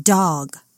dog.